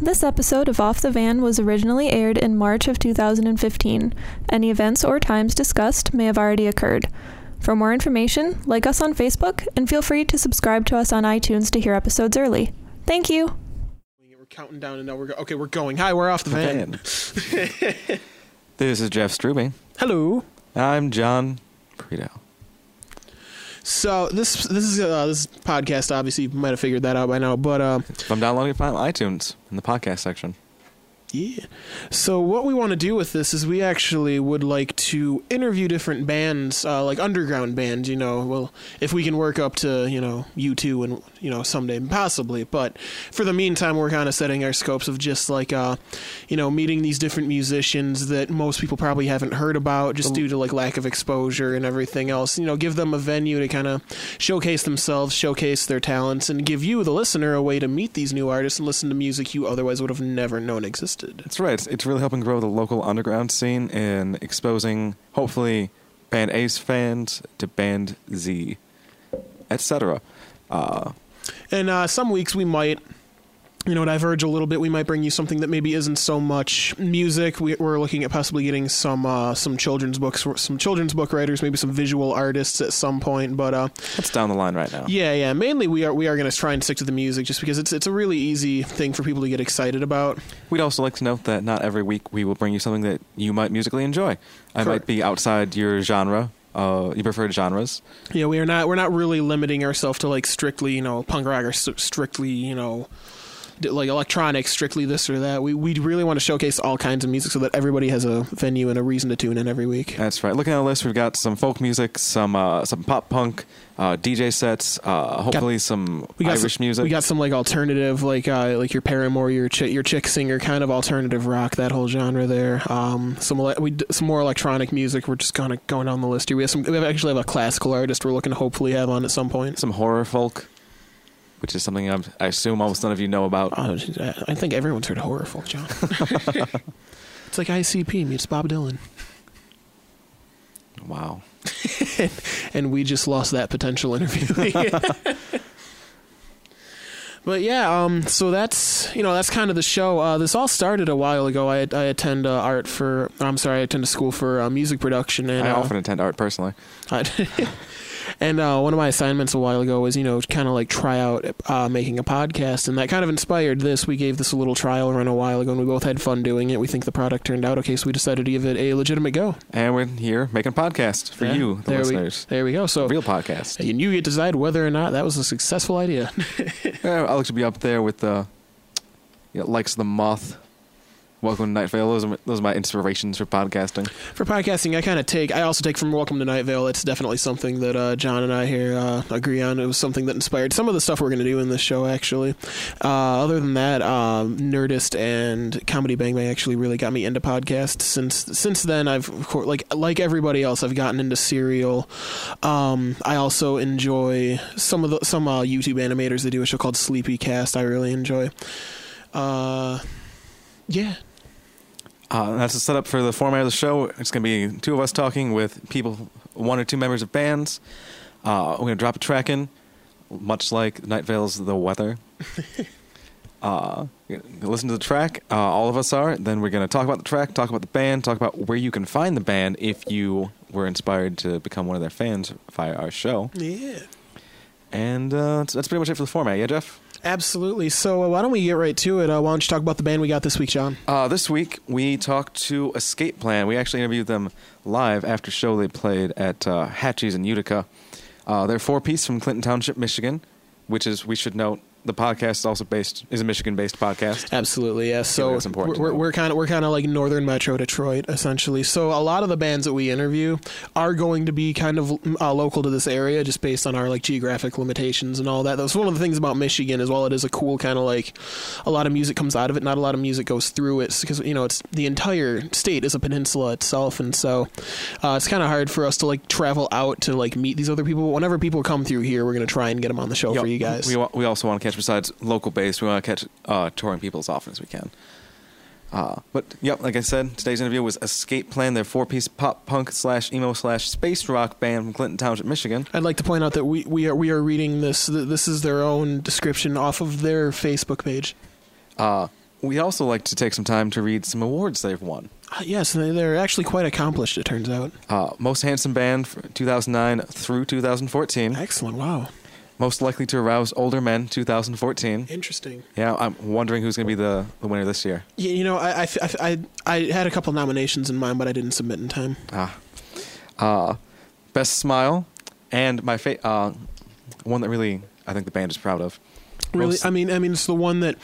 This episode of Off the Van was originally aired in March of 2015. Any events or times discussed may have already occurred. For more information, like us on Facebook and feel free to subscribe to us on iTunes to hear episodes early. Thank you. We're counting down, and now we're go- okay. We're going. Hi, we're off the van. this is Jeff Strubing. Hello. I'm John Preto. So this this is uh, this podcast. Obviously, you might have figured that out by now. But uh, I'm downloading it from iTunes in the podcast section. Yeah. So what we want to do with this is we actually would like to interview different bands, uh, like underground bands. You know, well, if we can work up to you know U two and you know someday possibly, but for the meantime, we're kind of setting our scopes of just like uh, you know meeting these different musicians that most people probably haven't heard about just due to like lack of exposure and everything else. You know, give them a venue to kind of showcase themselves, showcase their talents, and give you the listener a way to meet these new artists and listen to music you otherwise would have never known existed. That's right. It's, it's really helping grow the local underground scene and exposing, hopefully, Band A's fans to Band Z, etc. Uh, And uh, some weeks we might, you know, diverge a little bit. We might bring you something that maybe isn't so much music. We, we're looking at possibly getting some uh, some children's books, some children's book writers, maybe some visual artists at some point. But uh, that's down the line right now. yeah, yeah, mainly we are we are going to try and stick to the music, just because it's it's a really easy thing for people to get excited about. We'd also like to note that not every week we will bring you something that you might musically enjoy. I Correct. might be outside your genre, uh, your preferred genres. Yeah, we are not we're not really limiting ourselves to like strictly you know punk rock or strictly you know like electronics, strictly this or that. We we really want to showcase all kinds of music so that everybody has a venue and a reason to tune in every week. That's right. Looking at the list, we've got some folk music, some uh, some pop punk, uh, DJ sets, uh, hopefully some We got Irish some, music. We got some like alternative, like uh, like your Paramore, your chick, your chick singer, kind of alternative rock, that whole genre there. Um, some ele- we d- some more electronic music. We're just kind of going down the list here. We have some. We have actually have a classical artist we're looking to hopefully have on at some point. some horror folk, which is something I'm, I assume almost none of you know about. Oh, I think everyone's heard of horror folk, John. it's like ICP meets Bob Dylan, Wow. and we just lost that potential interview. but yeah, um, so that's you know that's kind of the show. Uh, this all started a while ago. I I attend uh, art for. I'm sorry, I attend a school for uh, music production, and I uh, often attend art personally. I- and uh, one of my assignments a while ago was, you know, kind of like try out uh, making a podcast, and that kind of inspired this. We gave this a little trial run a while ago, and we both had fun doing it. We think the product turned out okay, so we decided to give it a legitimate go. And we're here making a podcast for Yeah, you, the there listeners. We, there we go. So real podcast. and you get to decide whether or not that was a successful idea. Yeah, I like to be up there with the you know, likes of the moth. Welcome to Night Vale. Those are, my, those are my inspirations for podcasting. For podcasting, I kind of take. I also take from Welcome to Night Vale. It's definitely something that uh, John and I here uh, agree on. It was something that inspired some of the stuff we're going to do in this show. Actually, uh, other than that, um, Nerdist and Comedy Bang Bang actually really got me into podcasts. Since since then, I've like like everybody else, I've gotten into Serial. Um, I also enjoy some of the some uh, YouTube animators that do a show called Sleepy Cast. I really enjoy. Uh, yeah, Uh, that's the setup for the format of the show. It's going to be two of us talking with people, one or two members of bands. Uh, we're going to drop a track in, much like Night Vale's The Weather. uh, listen to the track. Uh, all of us are. Then we're going to talk about the track, talk about the band, talk about where you can find the band if you were inspired to become one of their fans via our show. yeah. And uh, that's, that's pretty much it for the format. Yeah, Jeff? Absolutely. So uh, why don't we get right to it? Uh, why don't you talk about the band we got this week, John? Uh, this week we talked to Escape Plan. We actually interviewed them live after show they played at uh, Hatchie's in Utica. Uh, they're four piece from Clinton Township, Michigan, which is we should note the podcast is also based is a Michigan based podcast. Absolutely, yes. So that's important we're we're kind of we're kind of like northern Metro Detroit, essentially. So a lot of the bands that we interview are going to be kind of uh, local to this area, just based on our like geographic limitations and all that. That's one of the things about Michigan as well. It is a cool kind of like a lot of music comes out of it. Not a lot of music goes through it because you know it's the entire state is a peninsula itself, and so uh, it's kind of hard for us to like travel out to like meet these other people. But whenever people come through here, we're going to try and get them on the show Yeah, for you guys. We, we also want to catch besides local based. We want to catch uh, touring people as often as we can. Uh, but yep, like I said, today's interview was Escape Plan. Their four-piece pop punk slash emo slash space rock band from Clinton Township, Michigan. I'd like to point out that we, we are we are reading this. This is their own description off of their Facebook page. Uh, we also like to take some time to read some awards they've won. Uh, yes, they- they're actually quite accomplished. It turns out. Uh, most handsome band 2009 through 2014. Excellent. Wow. Most likely to arouse older men 2014. Interesting. Yeah, I'm wondering who's going to be the, the winner this year. You, you know, I, I, I, I had a couple nominations in mind, but I didn't submit in time. Ah. Uh, best smile, and my fa- uh, one that really I think the band is proud of. Really, Most- I mean, I mean, it's the one that,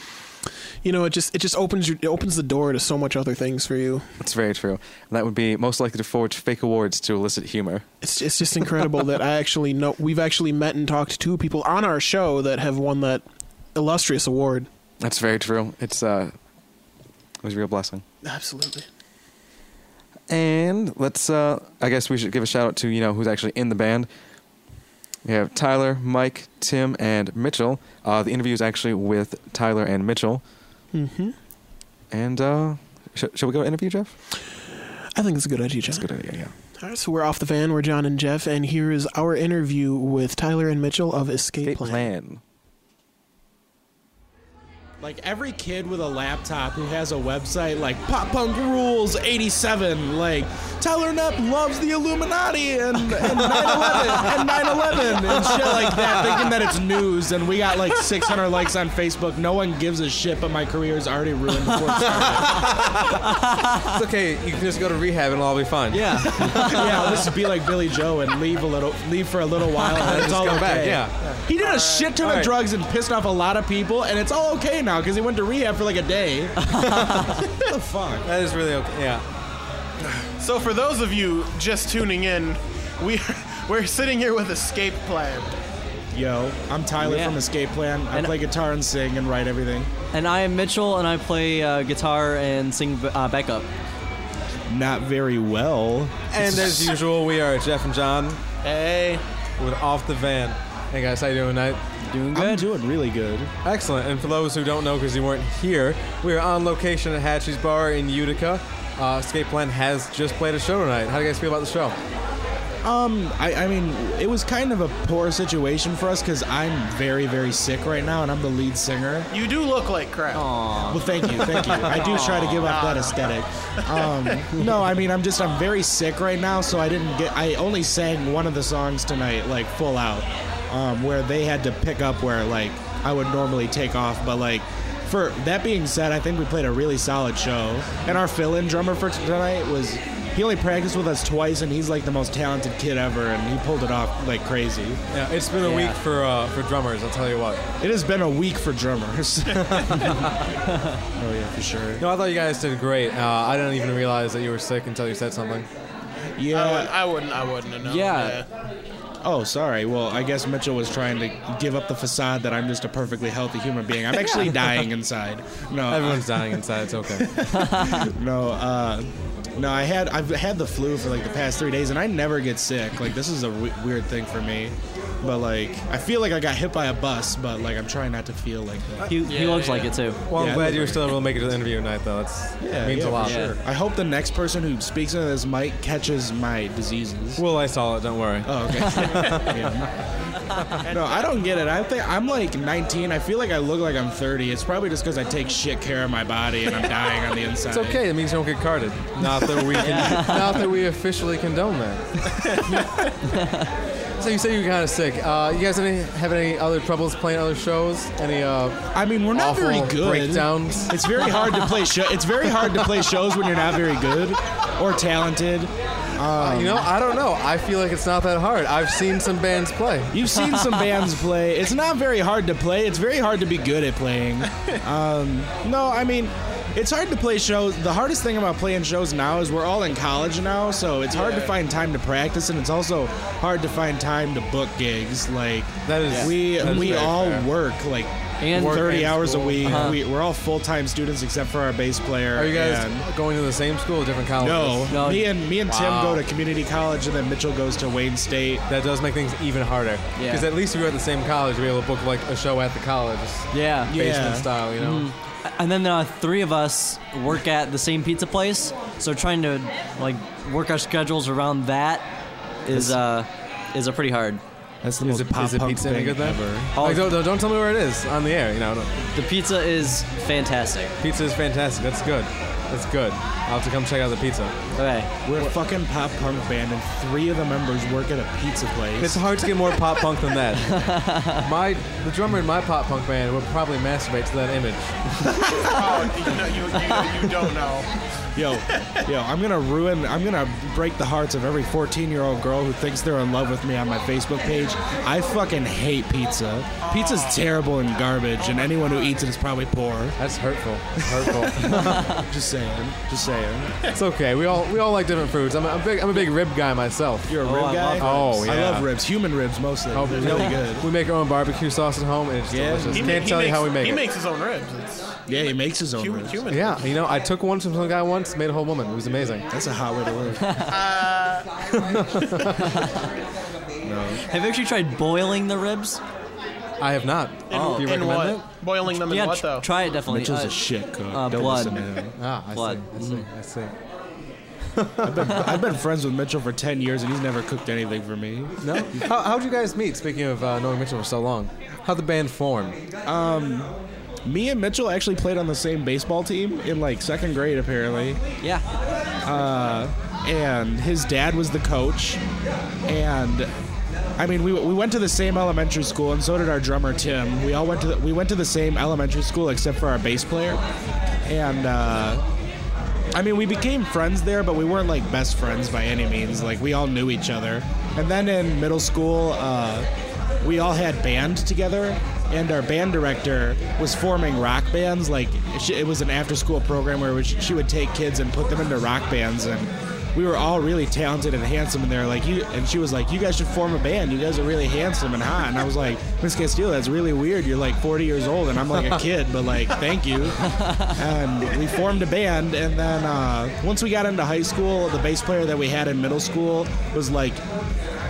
you know, it just it just opens your, it opens the door to so much other things for you. That's very true. And that would be most likely to forge fake awards to elicit humor. It's it's just incredible that I actually know we've actually met and talked to two people on our show that have won that illustrious award. That's very true. It's uh, it was a real blessing. Absolutely. And let's uh, I guess we should give a shout out to you know who's actually in the band. We have Tyler, Mike, Tim, and Mitchell. Uh, the interview is actually with Tyler and Mitchell. hmm And uh, sh- shall we go to interview, Jeff? I think it's a good idea, John. That's a good idea. Yeah. All right, so we're off the van. We're John and Jeff, and here is our interview with Tyler and Mitchell of Escape, Escape Plan. plan. Like every kid with a laptop who has a website like Pop Punk Rules 87, like Tyler Knapp loves the Illuminati and, and 9/11 and 9/11 and shit like that, thinking that it's news. And we got like 600 likes on Facebook. No one gives a shit, but my career is already ruined before it started. It's okay. You can just go to rehab and it'll all be fine. yeah, yeah. I'll just be like Billie Joe and leave a little, leave for a little while, and it's Just all come okay. back. Yeah. He did a shit ton All of right. drugs and pissed off a lot of people, and it's all okay now because he went to rehab for like a day. what the fuck? That is really okay. Yeah. So, for those of you just tuning in, we we're sitting here with Escape Plan. Yo, I'm Tyler Yeah. from Escape Plan. I And- play guitar and sing and write everything. And I am Mitchell, and I play uh, guitar and sing uh, backup. Not very well. And as usual, we are Jeff and John Hey, with Off the Van. Hey guys, how you doing tonight? Doing I'm good. doing really good. Excellent. And for those who don't know, because you weren't here, we are on location at Hatchie's Bar in Utica. Uh, Escape Plan has just played a show tonight. How do you guys feel about the show? Um, I, I mean, it was kind of a poor situation for us because I'm very, very sick right now, and I'm the lead singer. you do look like crap. Well, thank you, thank you. I do try to give up that aesthetic. Um, no, I mean, I'm just, I'm very sick right now, so I didn't get, I only sang one of the songs tonight, like full out, um, where they had to pick up where, like, I would normally take off, but, like, for that being said, I think we played a really solid show. And our fill in drummer for tonight was, he only practiced with us twice, and he's like the most talented kid ever, and he pulled it off like crazy. Yeah, it's been a Yeah. week for uh, for drummers. I'll tell you what. It has been a week for drummers. oh, yeah, for sure. No, I thought you guys did great. Uh, I didn't even realize that you were sick until you said something. Yeah. I, would, I wouldn't. I wouldn't have known. Yeah. Oh, sorry. Well, I guess Mitchell was trying to give up the facade that I'm just a perfectly healthy human being. I'm actually dying inside. No, Everyone's dying inside. It's okay. no, uh, no. I had I've had the flu for like the past three days, and I never get sick. Like this is a w- weird thing for me. But like, I feel like I got hit by a bus, but like I'm trying not to feel like that. He, he looks like it too. Well, I'm Yeah, glad you were look still able to make it to the interview tonight, though. That's Yeah, means yeah, a lot. for sure. I hope the next person who speaks into this mic catches my diseases. Well, I saw it. Don't worry. Oh, okay. Yeah. No, I don't get it. I think I'm like 19. I feel like I look like I'm 30. It's probably just because I take shit care of my body and I'm dying on the inside. It's okay. It means you don't get carded. Not that we can, not that we officially condone that. So you said you were kind of sick. Uh, you guys any, have any other troubles playing other shows? Any uh, I mean, we're not very good. breakdowns? It's very hard to play show. It's very hard to play shows when you're not very good or talented. Uh, you know, I don't know. I feel like it's not that hard. I've seen some bands play. You've seen some bands play. It's not very hard to play. It's very hard to be good at playing. Um, no, I mean, it's hard to play shows. The hardest thing about playing shows now is we're all in college now, so it's hard to find time to practice, and it's also hard to find time to book gigs. Like That is we that is we all fair. work like. And- work 30 and hours school. a week. Uh-huh. We, we're all full time students except for our bass player. Are you guys and- going to the same school, or different colleges? no, No. me and me and Tim go to community college, and then Mitchell goes to Wayne State. That does make things even harder. Yeah. Because at least if you're at the same college, you're able to book like a show at the college, Yeah. Yeah. basement style. You know. And then uh, three of us work at the same pizza place, so trying to like work our schedules around that is uh, is a pretty hard. That's the Is most it, pop is it punk pizza any thing good then? ever. Like, don't, don't, don't tell me where it is on the air. You know, no. The pizza is fantastic. pizza is fantastic. That's good. That's good. I'll have to come check out the pizza. Okay. We're a fucking pop punk band, and three of the members work at a pizza place. It's hard to get more pop punk than that. My the drummer in my pop punk band would probably masturbate to that image. Oh, you, know, you, you, you don't know. Yo, yo, I'm gonna ruin, I'm gonna break the hearts of every 14 year old girl who thinks they're in love with me on my Facebook page. I fucking hate pizza. Pizza's terrible and garbage, and anyone who eats it is probably poor. That's hurtful. Hurtful. Just saying, just saying. it's okay. We all we all like different foods. I'm a, I'm a big I'm a big rib guy myself. You're a Oh, rib I guy? love ribs. Oh, I love ribs, human ribs mostly. Oh, They're really good. We make our own barbecue sauce at home, and it's Yeah. delicious. He Can't ma- tell he you how we makes- make He it. makes his own ribs. It's Yeah, he makes his own human. ribs. human. Yeah, you know, I took one from some guy once, made a whole woman. It was amazing. That's a hot way to live. Have you actually tried boiling the ribs? I have not. In, Do you in recommend what? it? Boiling them in yeah, what tr- though? try it definitely. Mitchell's Uh, a shit cook. uh, Don't blood. listen to him. Ah, I Blood. see. I see. I see. I've been friends with Mitchell for 10 years, and he's never cooked anything for me. No. How, how'd you guys meet? Speaking of uh, knowing Mitchell for so long, how'd the band form? Me and Mitchell actually played on the same baseball team in like second grade, apparently. yeah. and his dad was the coach and I mean, we, we went to the same elementary school, and so did our drummer Tim. We all went to the, we went to the same elementary school except for our bass player, and uh, I mean, we became friends there, but we weren't like best friends by any means. Like we all knew each other, and then in middle school, uh, we all had band together, and our band director was forming rock bands. Like it was an after-school program where she would take kids and put them into rock bands, and we were all really talented and handsome. And they're like, you, and she was like, you guys should form a band. You guys are really handsome and hot. And I was like, Miss Castillo, that's really weird. You're like 40 years old, and I'm like a kid, but like, thank you. And we formed a band, and then uh, once we got into high school, the bass player that we had in middle school was like,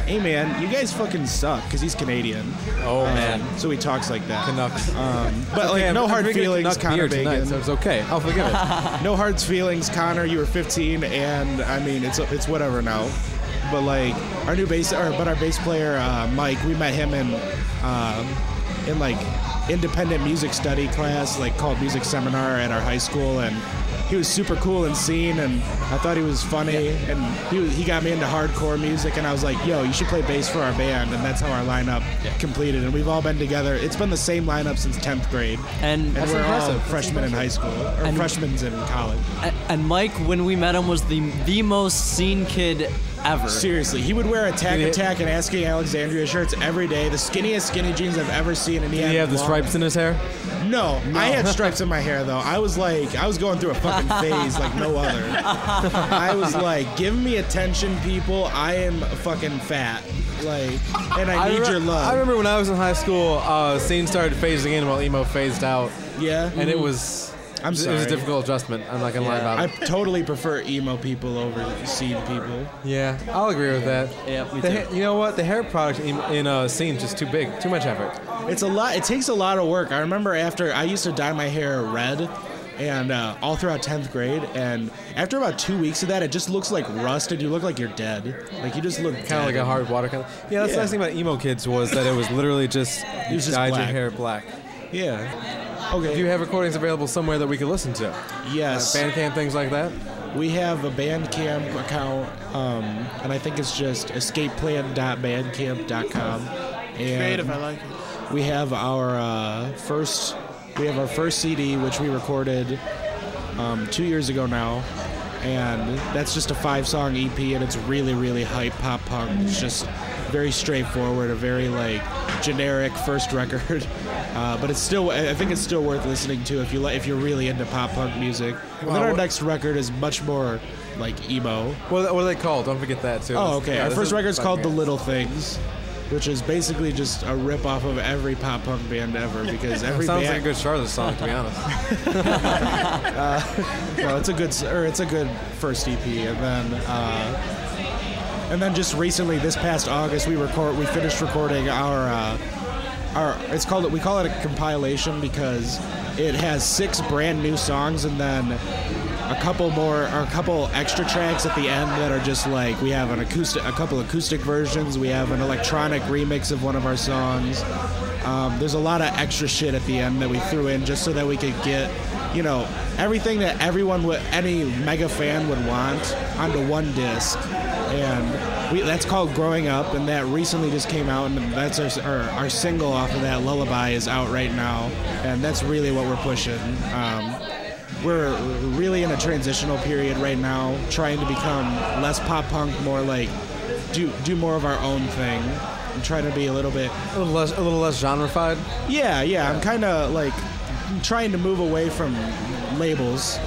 "Hey man, you guys fucking suck," because he's Canadian. Oh Um, man, so he talks like that. Canucks. Um, but like, Okay, no I'm hard feelings, Connor beer tonight, so it's okay. I'll forgive it. no hard feelings, Connor. You were 15, and I mean, it's it's whatever now. But like our new bass, or but our bass player uh, Mike, we met him in um, in like independent music study class, like called music seminar at our high school, and he was super cool and seen, and I thought he was funny, and he was, he got me into hardcore music, and I was like, yo, you should play bass for our band, and that's how our lineup completed, and we've all been together. It's been the same lineup since 10th grade. And And we're all impressive. That's freshmen in high school, or And- freshmen in college. and Mike, when we met him, was the the most seen kid ever. Seriously, he would wear Attack Did he- Attack and Asking Alexandria shirts every day. The skinniest skinny jeans I've ever seen, and he Did had he have the long- stripes in his hair? No, I had stripes in my hair though. I was like, I was going through a fucking phase like no other. I was like, give me attention, people. I am fucking fat, like, and I need remem- your love. I remember when I was in high school, uh, scene started phasing in while emo phased out, yeah, and it was. I'm It was a difficult adjustment. I'm not gonna lie about it. I it. totally prefer emo people over scene people. Yeah, I'll agree with that. Yeah, me The too. ha- you know what? The hair product in, in uh, scene is just too big, too much effort. It's a lot. It takes a lot of work. I remember after I used to dye my hair red, and uh, all throughout tenth grade, and after about two weeks of that, it just looks like rust, and you look like you're dead. Like you just look Kind of like a hard water color. Yeah, that's the Yeah. nice thing about emo kids was that it was literally just you was just dyed your black. hair black. Yeah. Okay. Do you have recordings available somewhere that we could listen to? yes. Bandcamp, things like that. We have a Bandcamp account, um, and I think it's just escapeplan.bandcamp.com. And Creative, I like it. we have our uh, first we have our first CD which we recorded um, two years ago now and that's just a five song EP and it's really really hype pop punk it's just very straightforward a very like generic first record uh, but it's still I I think it's still worth listening to if you li- if you're really into pop punk music and then our next record is much more like emo What, what are they called? Don't forget that too. oh okay yeah, our first record is record's called The Little Things which is basically just a rip off of every pop punk band ever because every Sounds band like a Good Charlotte song, to be honest. no, it's a good or it's a good first EP, and then uh, and then just recently, this past August, we record we finished recording our uh, our it's called we call it a compilation because it has six brand new songs, and then a couple more or a couple extra tracks at the end that are just like we have an acoustic, a couple acoustic versions. We have an electronic remix of one of our songs. Um, there's a lot of extra shit at the end that we threw in just so that we could get, you know, everything that everyone would, any mega fan would want onto one disc. And we, that's called Growing Up, and that recently just came out, and that's our, our, our single off of that, Lullaby, is out right now. And that's really what we're pushing. Um, we're really in a transitional period right now, trying to become less pop punk, more like do do more of our own thing. I'm trying to be a little bit A little less, a little less genrefied. yeah, yeah. I'm kind of like trying to move away from labels.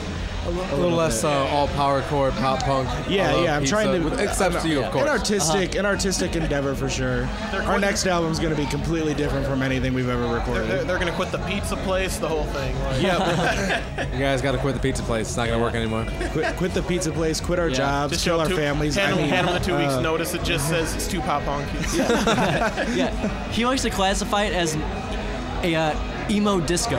A little less uh, all power chord, pop punk. Yeah, uh, yeah. I'm pizza, trying to, with- except to you, of An course. artistic, an artistic endeavor for sure. Our next album's going to be completely different from anything we've ever recorded. They're, they're gonna quit the pizza place, the whole thing. Like, Yep. You guys got to quit the pizza place. It's not gonna work anymore. quit, quit the pizza place. Quit our Yeah. jobs. just kill our two, families. Hand, I them- mean, hand them a two weeks uh, notice. It just says it's too pop punk. Yeah, he likes to classify it as a uh, emo disco.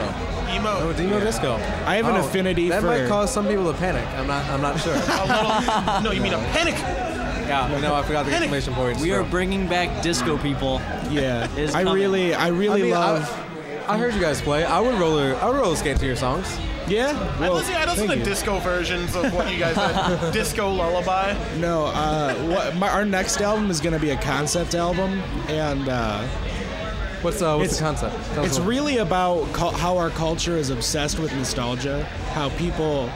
Emo. Oh, Demo Disco. I have an Oh, affinity that for. might cause some people to panic. I'm not. I'm not sure. A little, no, you mean a panic? yeah, you know, I forgot the Panic. exclamation point. We are bringing back disco people. yeah, I coming. really, I I really mean, love. I, I heard you guys play. I would roller. I would roller skate to your songs. yeah, I well, listen, I listen thank to you. disco versions of what you guys did. disco lullaby. No, uh, what, my, our next album is going to be a concept album, and uh, What's uh, what's the concept? Tell it's really about how our culture is obsessed with nostalgia. How people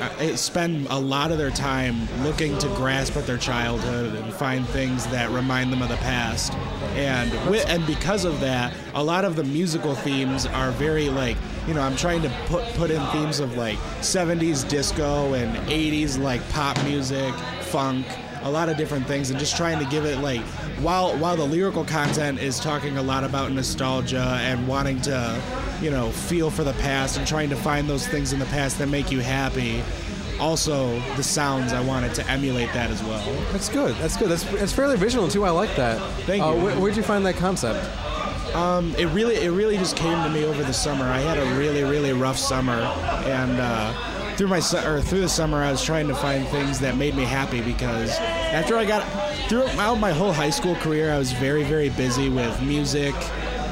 uh, spend a lot of their time looking to grasp at their childhood and find things that remind them of the past. And wi- and because of that, a lot of the musical themes are very like you know I'm trying to put put in themes of like 70s disco and 80s like pop music, funk a lot of different things and just trying to give it like while while the lyrical content is talking a lot about nostalgia and wanting to you know feel for the past and trying to find those things in the past that make you happy also the sounds i wanted to emulate that as well That's good. That's good. That's it's fairly visual too. I like that. Thank Uh, you. where, where'd you find that concept? Um, it really it really just came to me over the summer. I had a really really rough summer, and uh, through my or through the summer, I was trying to find things that made me happy because after I got throughout my whole high school career, I was very very busy with music.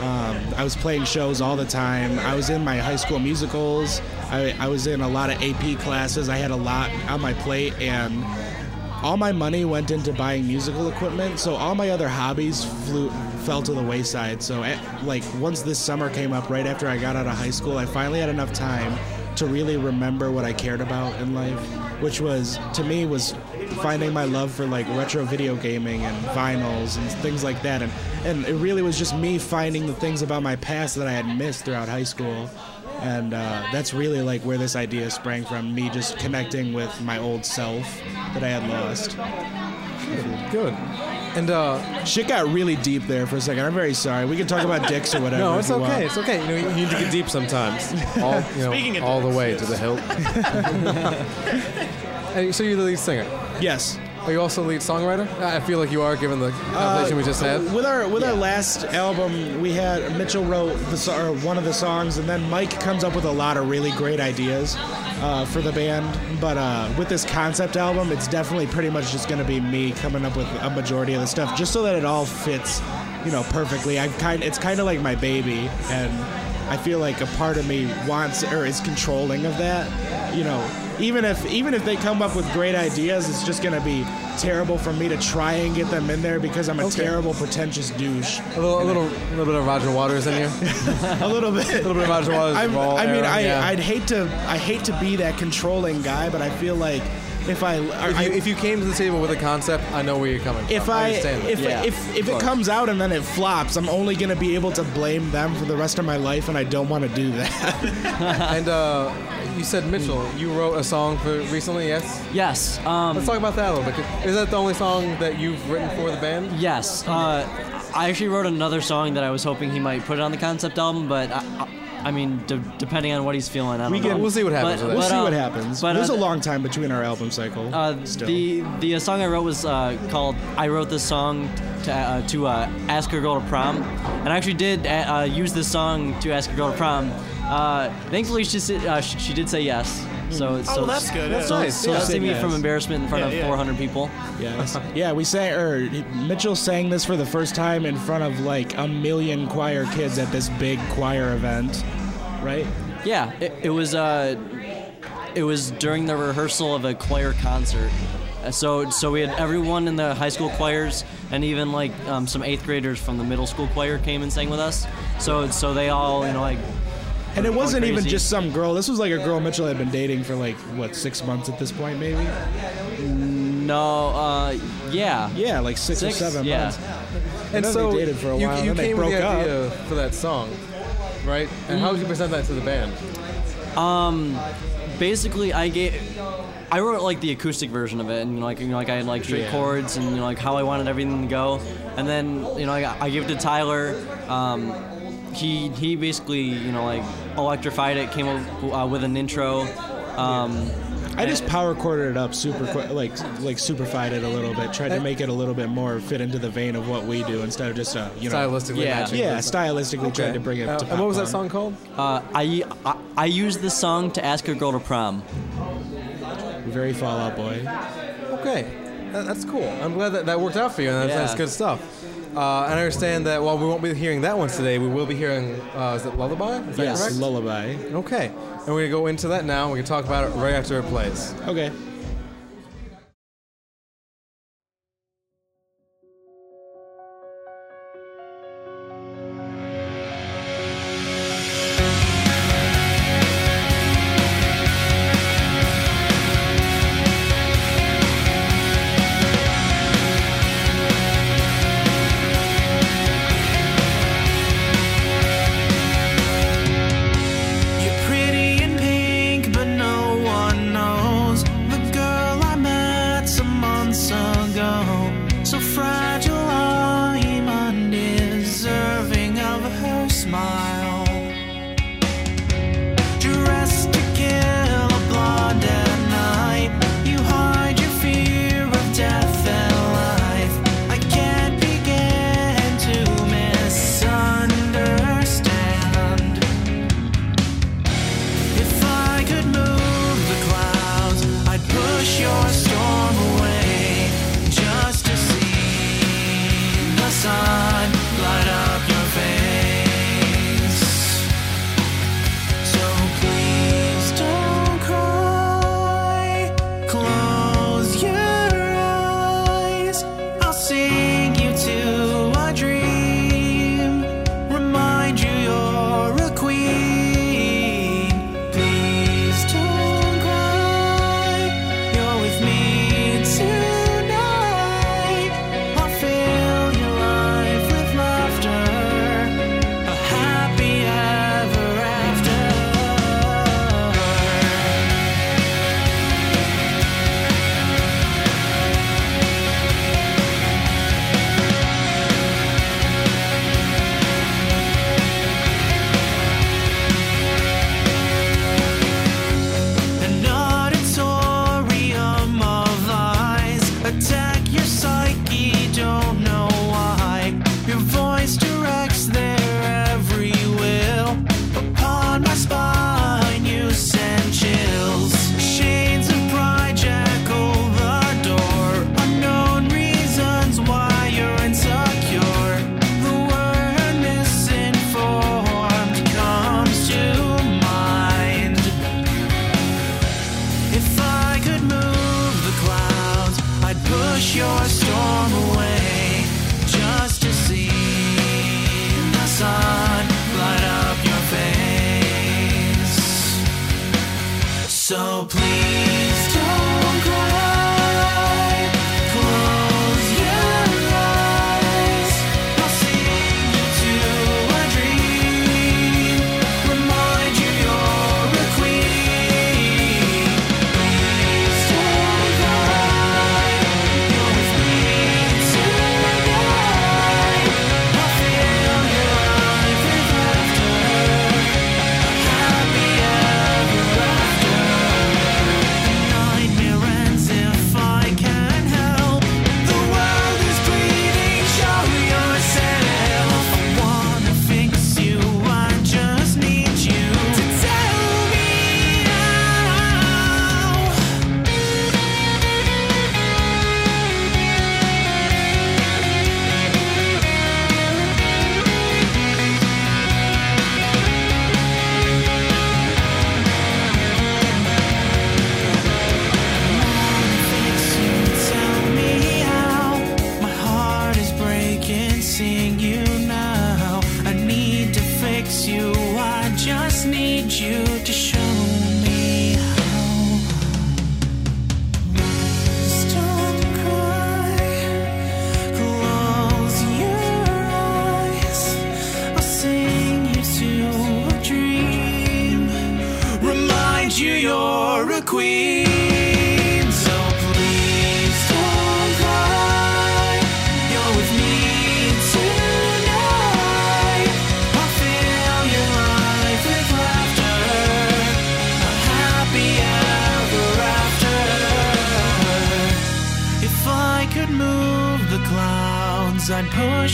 Um, I was playing shows all the time. I was in my high school musicals. I, I was in a lot of AP classes. I had a lot on my plate, and all my money went into buying musical equipment, so all my other hobbies flew fell to the wayside. So, at, like once this summer came up, right after I got out of high school, I finally had enough time to really remember what I cared about in life, which was to me was finding my love for like retro video gaming and vinyls and things like that, and and it really was just me finding the things about my past that I had missed throughout high school. And uh, that's really like where this idea sprang from. Me just connecting with my old self that I had lost. Good. And uh, Shit got really deep there for a second. I'm very sorry. We can talk about dicks or whatever. no, it's okay. want. It's okay. You know, you need to get deep sometimes. All, you know, Speaking of all the way yes. to the hilt. and so you're the lead singer. Yes. Are you also the lead songwriter? I feel like you are, given the conversation we just had. Uh, With our with our last album, we had Mitchell wrote the or one of the songs, and then Mike comes up with a lot of really great ideas uh, for the band. But uh, with this concept album, it's definitely pretty much just going to be me coming up with a majority of the stuff, just so that it all fits, you know, perfectly. I kind it's kind of like my baby, and I feel like a part of me wants or is controlling of that. You know, even if even if they come up with great ideas, it's just gonna be terrible for me to try and get them in there because I'm a Okay. terrible, pretentious douche. A little, a little, a little bit of Roger Waters in you. A little bit. A little bit of Roger Waters. I mean, era, I, yeah. I'd hate to, I hate to be that controlling guy, but I feel like if I, If I you, if you came to the table with a concept, I know where you're coming from. if I, understand that. if, Yeah. if, if it comes out and then it flops, I'm only gonna be able to blame them for the rest of my life, and I don't want to do that. and uh, you said Mitchell, you wrote a song for recently, yes? Yes. Um, Let's talk about that a little bit. Is that the only song that you've written for the band? Yes. Uh, I actually wrote another song that I was hoping he might put on the concept album, but I, I, I mean, de- depending on what he's feeling, I don't We know. can- We'll see what happens But- we'll see what um, happens. but, There's uh, a long time between our album cycle. Uh, still. the the uh, song I wrote was uh, called "I Wrote This Song to, uh, to uh, Ask a Girl to Prom," and I actually did uh, uh, use this song to ask a girl to prom Uh, thankfully, she uh, she, she did say yes. So, so Oh, that's good. That's So, nice. so Yeah. saved me from embarrassment in front Yeah, of yeah. 400 people. Yes. yeah, we sang, or Mitchell sang this for the first time in front of like a million choir kids at this big choir event, right? Yeah, it, it was. Uh, it was during the rehearsal of a choir concert. Uh, So, so we had everyone in the high school choirs, and even like um, some eighth graders from the middle school choir came and sang with us. So, so they all, you know, like And it wasn't even just some girl. This was like a girl Mitchell had been dating for like what six months at this point, maybe. no, uh, yeah, Yeah, like six, Six, or seven yeah. months. And then so they dated for a you, while, you then they came with broke the up. idea for that song, right? And how did you present that to the band? Um, basically I gave I wrote like the acoustic version of it and you know, like you know like I had like straight Yeah. chords and you know like how I wanted everything to go and then you know I, I gave it to Tyler um, he he basically you know like electrified it came up uh, with an intro um, I just power chorded it up super quick, like like superfied it a little bit, tried to make it a little bit more fit into the vein of what we do instead of just a you know. Stylistically Yeah. matching. Yeah, this. stylistically tried to bring it. Uh, to and what was that song called? uh, I, I I used this song to ask a girl to prom. Very Fall Out Boy. Okay, that, that's cool. I'm glad that that worked out for you, and that's, Yeah. that's good stuff. Uh, and I understand that while we won't be hearing that one today, we will be hearing, uh, is it Lullaby? Is Yes? Lullaby. okay, and we're going to go into that now. We can talk about it right after it plays. Okay.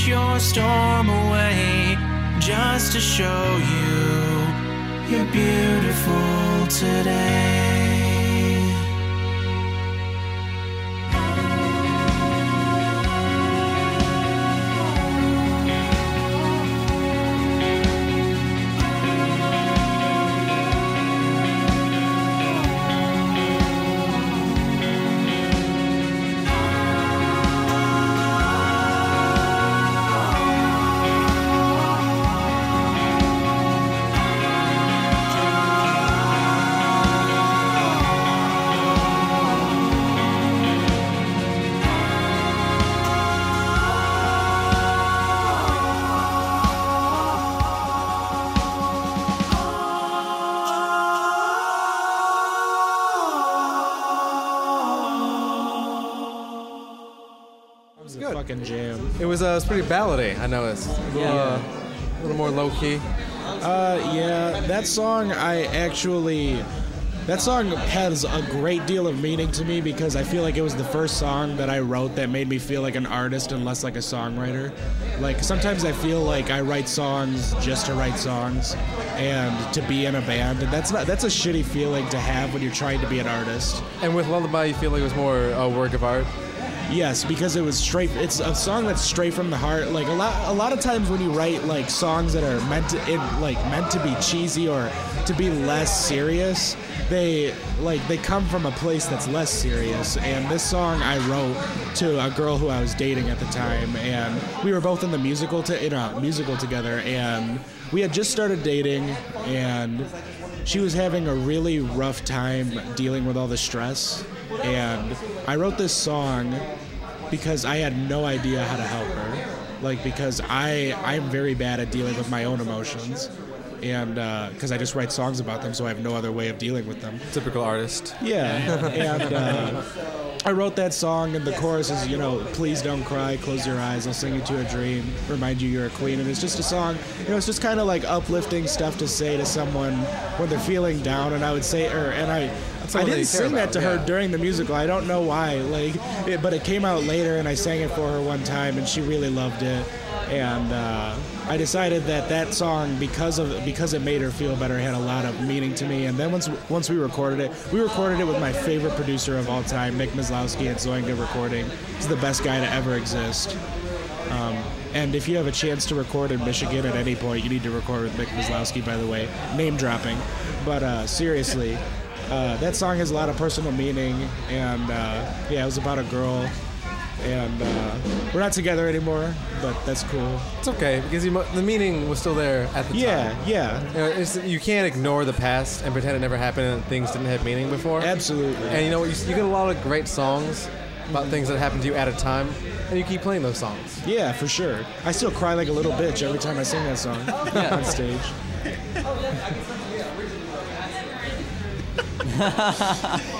Your storm away just to show you you're beautiful today. Fucking jam. It was uh, it was pretty ballady. I noticed. A little, uh, a little more low key. Uh, yeah, that song I actually. That song has a great deal of meaning to me because I feel like it was the first song that I wrote that made me feel like an artist and less like a songwriter. Like sometimes I feel like I write songs just to write songs and to be in a band, and that's not that's a shitty feeling to have when you're trying to be an artist. And with Lullaby, you feel like it was more a work of art. Yes, because it was straight. It's a song that's straight from the heart. Like a lot, a lot of times when you write like songs that are meant to, it, like meant to be cheesy or to be less serious, they like they come from a place that's less serious. And this song I wrote to a girl who I was dating at the time, and we were both in the musical to in a musical together, and we had just started dating, and she was having a really rough time dealing with all the stress and i wrote this song because i had no idea how to help her like because i i'm very bad at dealing with my own emotions and because i just write songs about them so i have no other way of dealing with them Typical artist. yeah, and uh, I wrote that song, and the chorus is, you know, please don't cry, close your eyes, I'll sing you to a dream, remind you you're a queen. And it's just a song, you know, it's just kind of like uplifting stuff to say to someone when they're feeling down. And I would say, or and I. I didn't sing that about, to her during the musical. I don't know why, like, it, but it came out later, and I sang it for her one time, and she really loved it. And uh, I decided that that song, because of because it made her feel better, had a lot of meaning to me. And then once once we recorded it, we recorded it with my favorite producer of all time, Nick Mislowski at Zoinga Recording. He's the best guy to ever exist. Um, and if you have a chance to record in Michigan at any point, you need to record with Mick Mislowski, by the way. Name dropping. But uh, seriously, uh, that song has a lot of personal meaning. And uh, yeah, it was about a girl. And uh, we're not together anymore, but that's cool. It's okay because you, mo- the meaning was still there at the Yeah, time. yeah, You, know, it's, you can't ignore the past and pretend it never happened and things didn't have meaning before. absolutely. And you know what? You, you get a lot of great songs about things that happened to you at a time, and you keep playing those songs. Yeah, for sure. I still cry like a little bitch every time I sing that song on stage.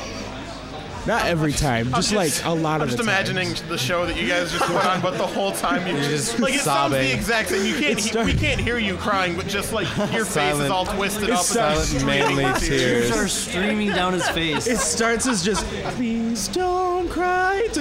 Not every time, just, like a lot I'm of just the times. imagining the show that you guys just put on, but the whole time you You're just just like it sounds the exact same. You can't, It he- we can't hear you crying, but just like your face is all twisted It up. and starts- streaming Manly Tears are streaming down his face. It starts as just, please don't cry. To,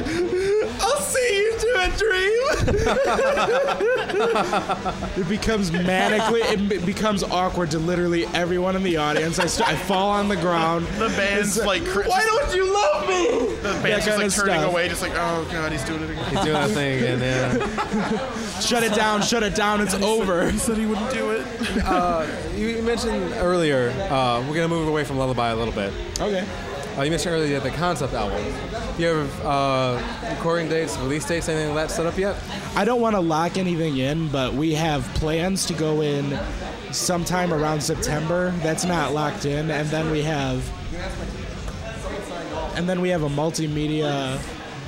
I'll see you to a dream. it becomes manically, it becomes awkward to literally everyone in the audience. I, st- I fall on the ground. The band's It's like, cri- why don't you love me? the band's that just like turning stuff. away, just like, oh god, he's doing it again. He's doing that thing again, yeah. Shut it down, shut it down, it's over. He said he wouldn't do it. You mentioned earlier, uh, we're going to move away from Lullaby a little bit. Okay. Uh, you mentioned earlier the concept album. Do you have uh, recording dates, release dates, anything like that set up yet? I don't want to lock anything in, but we have plans to go in sometime around September. That's not locked in, and then we have, and then we have a multimedia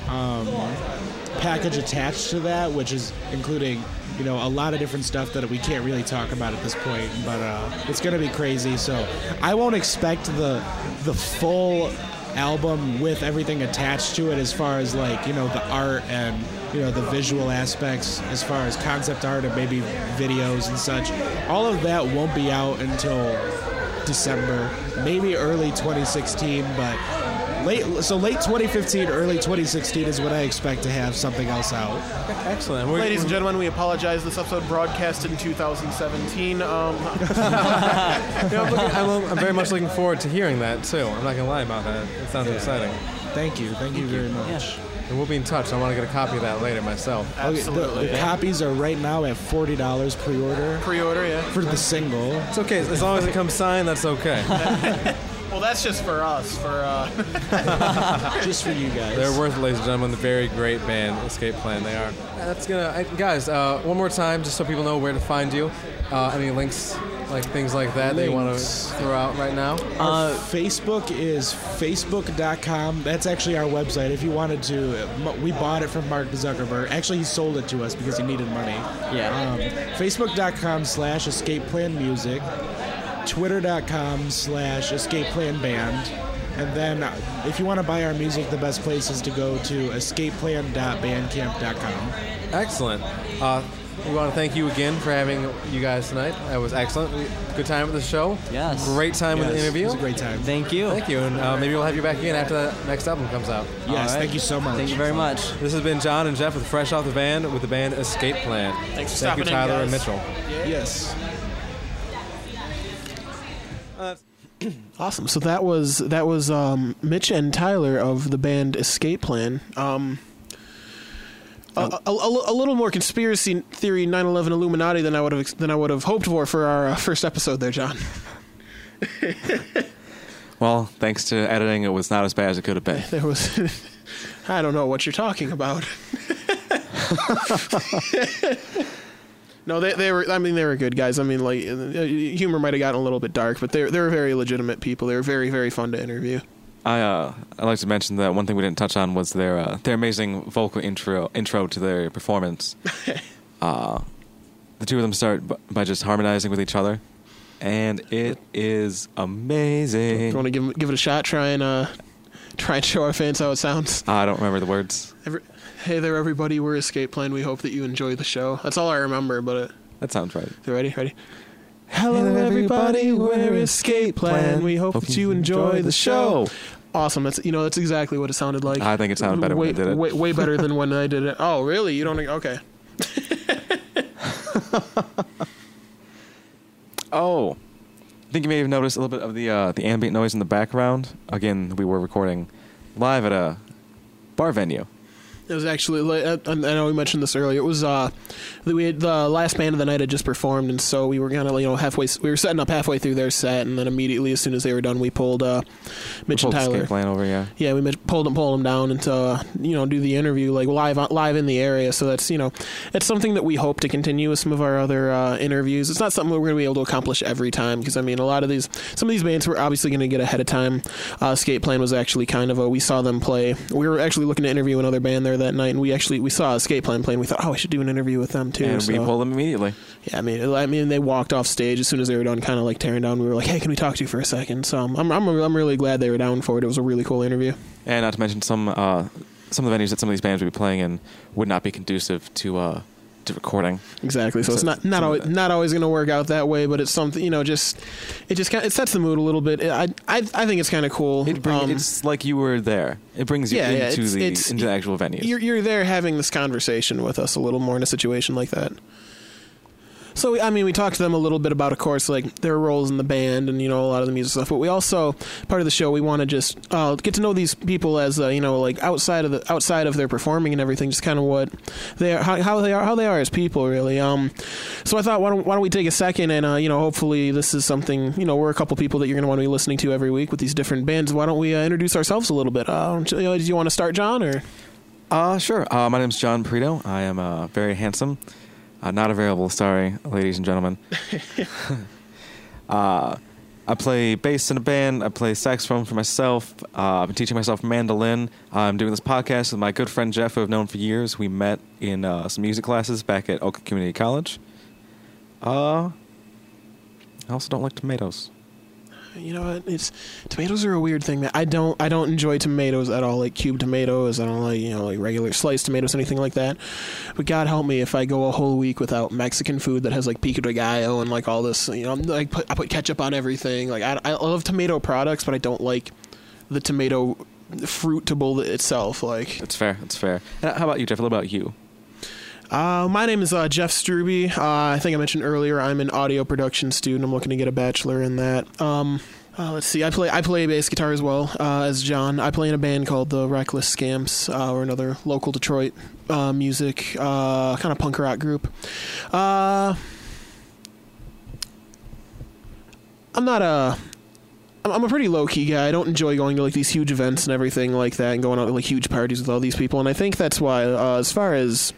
um, package attached to that, which is including you know a lot of different stuff that we can't really talk about at this point. But uh, it's gonna be crazy. So I won't expect the the full album with everything attached to it as far as like you know the art and you know the visual aspects as far as concept art and maybe videos and such all of that won't be out until december maybe early 2016 but late so late 2015 early 2016 is when i expect to have something else out Excellent. We're- Ladies and gentlemen, we apologize. This episode broadcast in 2017. Um, Yeah, I'm, looking, I'm, I'm very much looking forward to hearing that too. I'm not gonna lie about that. It sounds exciting. thank you thank you very much And we'll be in touch. I want to get a copy of that later myself. Okay, the- absolutely. the, copies are right now at $40 pre-order Pre-order, yeah. for the single It's okay as long as it comes signed. That's okay. Well, that's just for us. For uh, just for you guys They're worth, ladies and gentlemen, the very great band Escape Plan. They are. That's gonna, I, guys. Uh, one more time, just so people know where to find you. Uh, any links, like things like that, that you want to throw out right now? Our Facebook is facebook.com. That's actually our website. If you wanted to, we bought it from Mark Zuckerberg. Actually, he sold it to us because he needed money. Yeah. Um, Facebook.com slash Escape Plan Music. Twitter.com slash Escape Plan Band. And then, uh, if you want to buy our music, the best place is to go to escapeplan.bandcamp.com. Excellent. Uh, we want to thank you again for having you guys tonight. That was excellent. Good time with the show. Yes. Great time with the interview. It was a great time. Thank you. Thank you, and uh, maybe we'll have you back again after that next album comes out. Yes, All right. thank you so much. Thank you very much. This has been John and Jeff with Fresh Off the Van with the band Escape Plan. Thanks for Thank you, stopping in, Tyler and guys. Mitchell. Yes. awesome. So that was that was um, Mitch and Tyler of the band Escape Plan. Um, a, a, a, a little more conspiracy theory 9/11 Illuminati than I would have than I would have hoped for for our uh, first episode there, John. Well, thanks to editing, it was not as bad as it could have been. There was I don't know what you're talking about. No, they they were. I mean, they were good guys. I mean, like uh, humor might have gotten a little bit dark, but they they were very legitimate people. They were very very fun to interview. I uh, I'd like to mention that one thing we didn't touch on was their uh, their amazing vocal intro intro to their performance. uh, the two of them start b- by just harmonizing with each other, and it is amazing. You want to give give it a shot? Try and uh, try and show our fans how it sounds. I don't remember the words. Every, hey there, everybody. We're Escape Plan. We hope that you enjoy the show. That's all I remember. But it, That sounds right. you ready? Ready? Hello, everybody. We're Escape Plan. We hope, that you enjoy the show. Awesome. That's you know that's exactly what it sounded like. I think it sounded better way, when I did it. Way, way better than when I did it. Oh, really? You don't? Okay. Oh, I think you may have noticed a little bit of the uh, the ambient noise in the background. Again, we were recording live at a bar venue. It was actually. I know we mentioned this earlier. It was uh, we had the last band of the night had just performed, and so we were kind of you know halfway. We were setting up halfway through their set, and then immediately as soon as they were done, we pulled uh, Mitch Pulled and Tyler. Plan over, yeah. Yeah, we pulled them, pulled them down and to uh, you know do the interview like live live in the area. So that's you know it's something that we hope to continue with some of our other uh, interviews. It's not something we're going to be able to accomplish every time because I mean a lot of these some of these bands were obviously going to get ahead of time. Uh, Escape Plan was actually kind of a we saw them play. We were actually looking to interview another band there that night, and we actually we saw Escape Plan playing. We thought oh we should do an interview with them too. and we pulled them immediately. yeah, I mean, I mean, they walked off stage as soon as they were done, kind of like tearing down. We were like, "Hey, can we talk to you for a second? So I'm, I'm, I'm really glad they were down for it. It was a really cool interview. And not to mention some uh, some of the venues that some of these bands would be playing in would not be conducive to uh, to recording. Exactly. So, it's not not always that. not always going to work out that way, but it's something you know. Just it just kind it sets the mood a little bit. I I, I think it's kind of cool. It bring, Um, it's like you were there. It brings you Yeah, yeah, into it's- the it's- into the actual venue. you're you're there having this conversation with us a little more in a situation like that. So I mean, we talked to them a little bit about, of course, like their roles in the band and you know a lot of the music stuff. But we also part of the show we want to just uh, get to know these people as uh, you know like outside of the outside of their performing and everything, just kind of what they are, how, how they are, how they are as people, really. Um, so I thought, why don't why don't we take a second and uh, you know hopefully this is something you know we're a couple people that you're going to want to be listening to every week with these different bands. Why don't we uh, introduce ourselves a little bit? Uh, do you, do you want to start, John, or? Uh, sure. Uh, my is John Perito. I am uh, very handsome. Uh, not available, sorry, ladies and gentlemen. uh, I play bass in a band. I play saxophone for myself. Uh, I've been teaching myself mandolin. I'm doing this podcast with my good friend Jeff, who I've known for years. We met in uh, some music classes back at Oakland Community College. Uh, I also don't like tomatoes. You know what? It's tomatoes are a weird thing that I don't I don't enjoy tomatoes at all. Like cubed tomatoes, I don't like you know like regular sliced tomatoes, anything like that. But God help me if I go a whole week without Mexican food that has like pico de gallo and like all this. You know, like put, I put ketchup on everything. Like I, I love tomato products, but I don't like the tomato fruitable itself. Like That's fair. That's fair. How about you, Jeff? What about you? Uh, my name is uh, Jeff Struby. Uh, I think I mentioned earlier I'm an audio production student. I'm looking to get a bachelor in that. Um, uh, let's see. I play I play bass guitar as well uh, as John. I play in a band called the Reckless Scamps. Uh, another local Detroit uh, music kind of punk rock group. I'm not a I'm a pretty low key guy. I don't enjoy going to like these huge events and everything like that, and going out to like huge parties with all these people. And I think that's why, as far as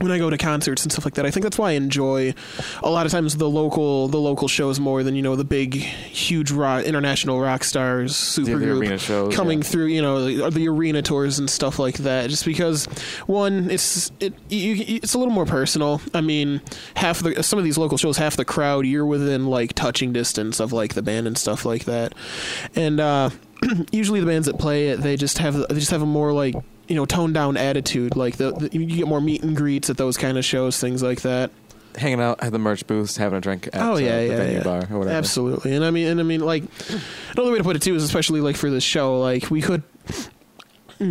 when I go to concerts and stuff like that, I think that's why I enjoy a lot of times the local the local shows more than you know the big huge rock international rock stars super the group shows, coming yeah. through you know the, the arena tours and stuff like that. Just because one, it's it you- it's a little more personal. I mean, half the some of these local shows, half the crowd you're within like touching distance of like the band and stuff like that, and uh, usually the bands that play it they just have they just have a more like you know toned down attitude. Like the, the you get more meet and greets at those kind of shows, things like that. Hanging out at the merch booths, having a drink at oh uh, yeah, the yeah, venue yeah. bar or whatever. Absolutely, and I mean, and I mean, like another way to put it too is especially like for this show, like we could.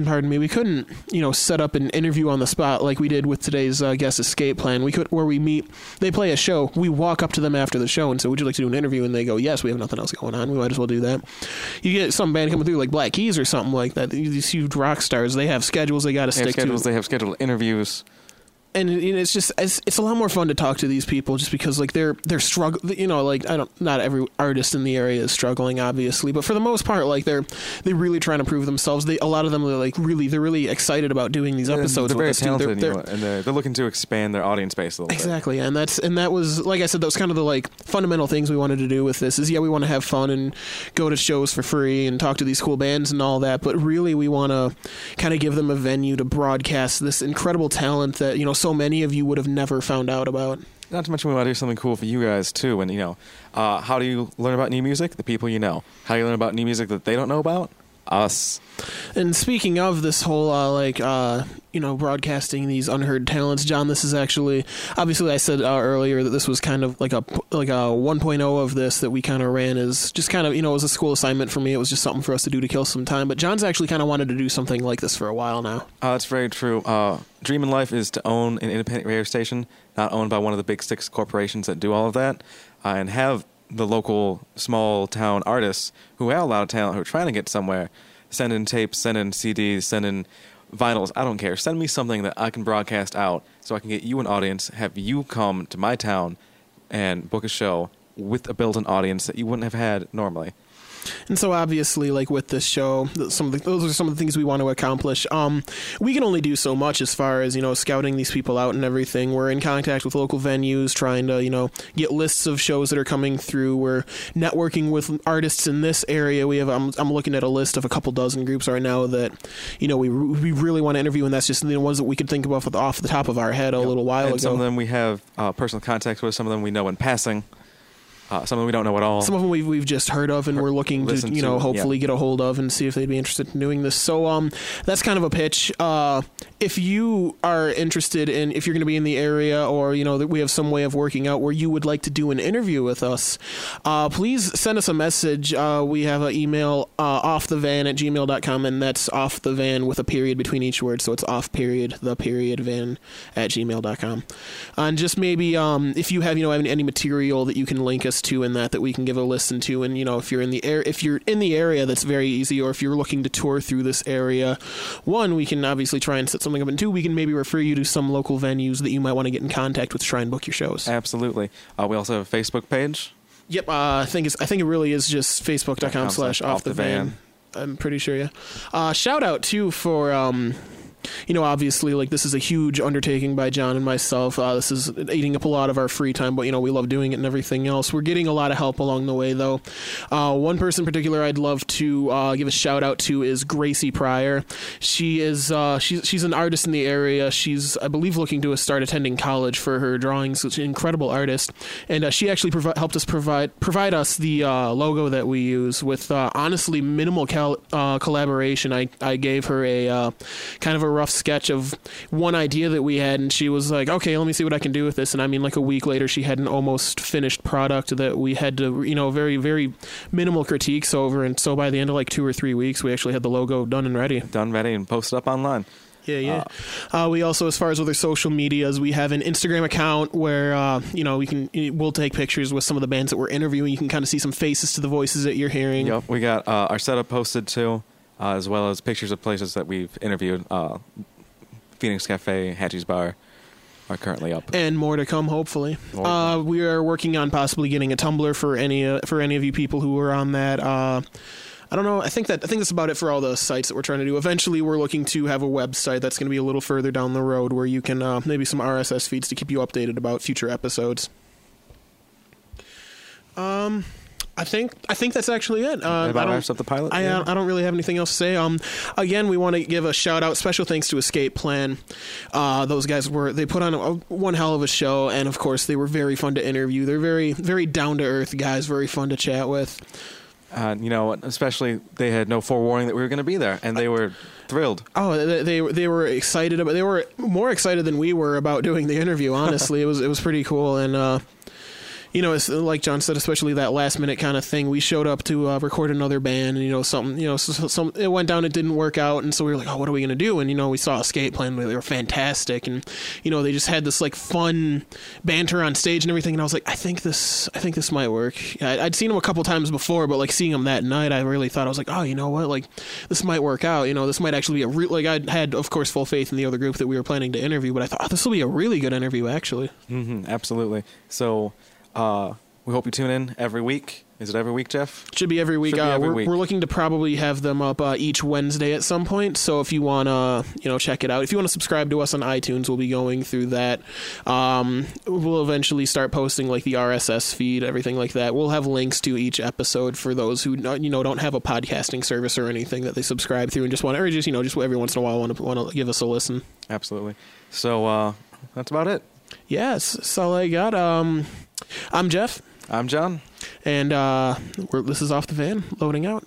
Pardon me. We couldn't, you know, set up an interview on the spot like we did with today's uh, guest escape plan. We could, where we meet, they play a show. We walk up to them after the show and say, "Would you like to do an interview?" And they go, "Yes, we have nothing else going on. We might as well do that." You get some band coming through like Black Keys or something like that. These huge rock stars, they have schedules they got to They have stick schedules. to They have scheduled interviews. And you know, it's just it's, it's a lot more fun to talk to these people just because like they're they're struggling you know like i don't not every artist in the area is struggling obviously but for the most part like they're they really trying to prove themselves they a lot of them are like really they're really excited about doing these episodes They're very talented, They're- they're- and they're, they're looking to expand their audience base a little Exactly, and that's and that was like I said, that was kind of the like fundamental things we wanted to do with this. Is yeah, we want to have fun and go to shows for free and talk to these cool bands and all that, but really we want to kind of give them a venue to broadcast this incredible talent that you know so many of you would have never found out about. Not to mention, we want to do something cool for you guys too. And you know, uh, how do you learn about new music? The people you know. How do you learn about new music that they don't know about? Us. And speaking of this whole uh, like uh, you know broadcasting these unheard talents, John, this is actually obviously I said uh, earlier that this was kind of like a like a 1.0 of this that we kind of ran as just kind of you know it was a school assignment for me. It was just something for us to do to kill some time. But John's actually kind of wanted to do something like this for a while now. Uh, that's very true. Uh, dream in life is to own an independent radio station, not owned by one of the big six corporations that do all of that, uh, and have the local small town artists who have a lot of talent who are trying to get somewhere send in tapes, send in CDs, send in vinyls. I don't care. Send me something that I can broadcast out so I can get you an audience, have you come to my town and book a show with a built-in audience that you wouldn't have had normally. And so obviously, like with this show, some of the, those are some of the things we want to accomplish. Um, we can only do so much as far as you know scouting these people out and everything. We're in contact with local venues, trying to you know get lists of shows that are coming through. We're networking with artists in this area. We have I'm, I'm looking at a list of a couple dozen groups right now that you know we we really want to interview, and that's just the ones that we could think of off the, off the top of our head a little while and ago. some of them we have uh, personal contacts with. Some of them we know in passing. Uh, some of them we don't know at all. Some of them we've, we've just heard of, and we're looking to you know to, hopefully yeah. get a hold of and see if they'd be interested in doing this. So um, that's kind of a pitch. Uh, if you are interested in if you're going to be in the area, or you know that we have some way of working out where you would like to do an interview with us, uh, please send us a message. Uh, we have an email uh, off the van at gmail.com, and that's off the van with a period between each word, so it's off period the period van at gmail.com. And just maybe um, if you have you know any, any material that you can link us to in that that we can give a listen to, and you know if you're in the air if you're in the area, that's very easy. Or if you're looking to tour through this area, one we can obviously try and set something up, and two we can maybe refer you to some local venues that you might want to get in contact with to try and book your shows. Absolutely. Uh, we also have a Facebook page. Yep, uh, I think it's I think it really is just facebook.com com slash off the van. I'm pretty sure, yeah. Uh, shout out too for um, you know, obviously, like this is a huge undertaking by John and myself. Uh, this is eating up a lot of our free time, but you know, we love doing it and everything else. We're getting a lot of help along the way, though. Uh, one person in particular I'd love to uh, give a shout out to is Gracie Pryor. She is uh, she's she's an artist in the area. She's I believe looking to start attending college for her drawings. She's an incredible artist, and uh, she actually helped us provide provide us the uh, logo that we use with honestly minimal cal- collaboration. I I gave her a kind of a rough sketch of one idea that we had, and she was like, "Okay, let me see what I can do with this." And I mean, like a week later, she had an almost finished product that we had to, you know, very very minimal critiques over. And so by the end of like two or three weeks, we actually had the logo done and ready. Done, ready, and posted up online. Yeah, yeah. Uh, we also, as far as other social medias, we have an Instagram account where uh, you know we can we'll take pictures with some of the bands that we're interviewing. You can kind of see some faces to the voices that you're hearing. Yep, we got uh, our setup posted too, uh, as well as pictures of places that we've interviewed. Uh, Phoenix Cafe, Hatchie's Bar are currently up. and more to come hopefully uh, we are working on possibly getting a tumblr for any uh, for any of you people who are on that uh, I don't know. I think that I think that's about it for all the sites that we're trying to do. Eventually, we're looking to have a website that's going to be a little further down the road, where you can uh, maybe some RSS feeds to keep you updated about future episodes. Um, I think I think that's actually it. Uh, I don't- wraps up the pilot. I, yeah. uh, I don't really have anything else to say. Um, again, we want to give a shout out, special thanks to Escape Plan. Uh, those guys were they put on a, one hell of a show, and of course they were very fun to interview. They're very very down to earth guys, very fun to chat with. uh, you know, especially they had no forewarning that we were going to be there, and they were thrilled. Oh, they they, they were excited about. They were more excited than we were about doing the interview. Honestly, it was it was pretty cool, and uh, you know, it's, like John said, especially that last minute kind of thing. We showed up to uh, record another band, and you know, something, you know, so, so- some it went down, it didn't work out, and so we were like, oh, what are we gonna do? And you know, we saw Escape Plan, they were fantastic, and you know, they just had this like fun banter on stage and everything, and I was like, I think this, I think this might work. I, I'd seen them a couple times before, but like seeing them that night, I really thought I was like, oh, you know what, like this might work out. You know, this might actually be a real. Like I had, of course, full faith in the other group that we were planning to interview, but I thought oh, this will be a really good interview, actually. hmm absolutely. So uh, we hope you tune in every week. Is it every week, Jeff? Should be every week. Be uh, every we're, week. we're looking to probably have them up uh, each Wednesday at some point. So if you want to, you know, check it out. If you want to subscribe to us on iTunes, we'll be going through that. Um, we'll eventually start posting like the RSS feed, everything like that. We'll have links to each episode for those who you know don't have a podcasting service or anything that they subscribe through and just want to, or just you know, just every once in a while want to want to give us a listen. Absolutely. So uh, that's about it. Yes, that's all I got. Um, I'm Jeff, I'm John. and uh, we're, this is off the van loading out.